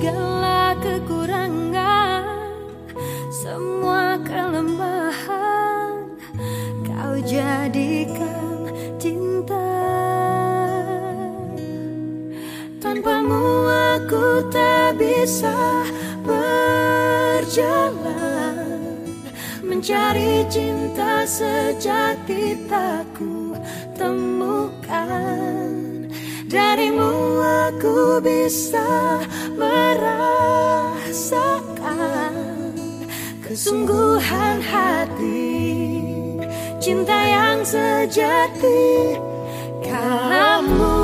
segala kekurangan Semua kelemahan Kau jadikan cinta. Tanpamu aku tak bisa berjalan Mencari cinta sejati tak ku temukan aku bisa merasakan Kesungguhan hati Cinta yang sejati. Kamu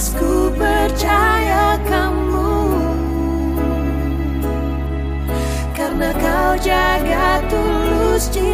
Yesus ku percaya kamu. Karena kau jaga tulus jiwa.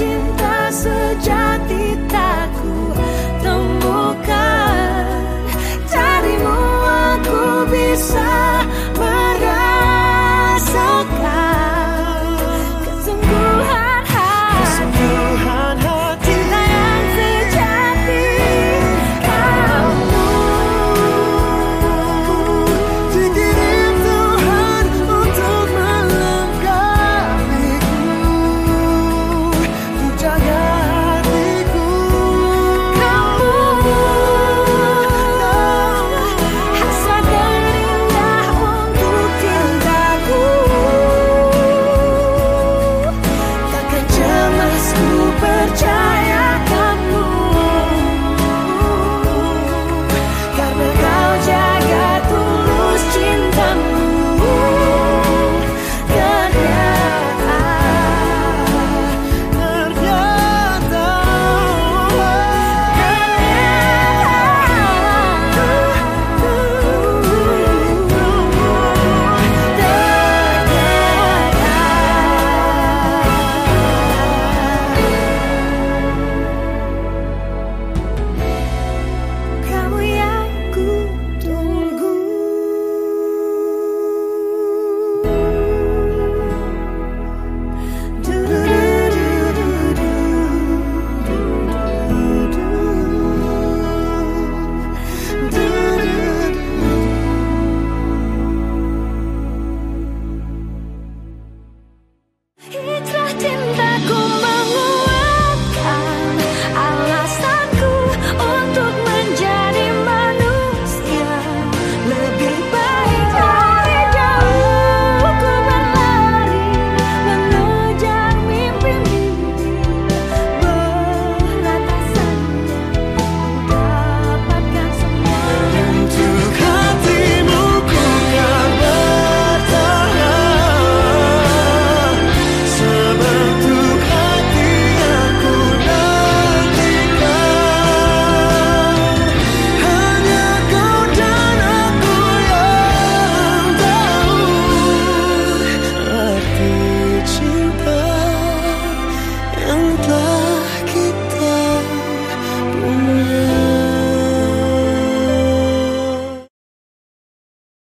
imagine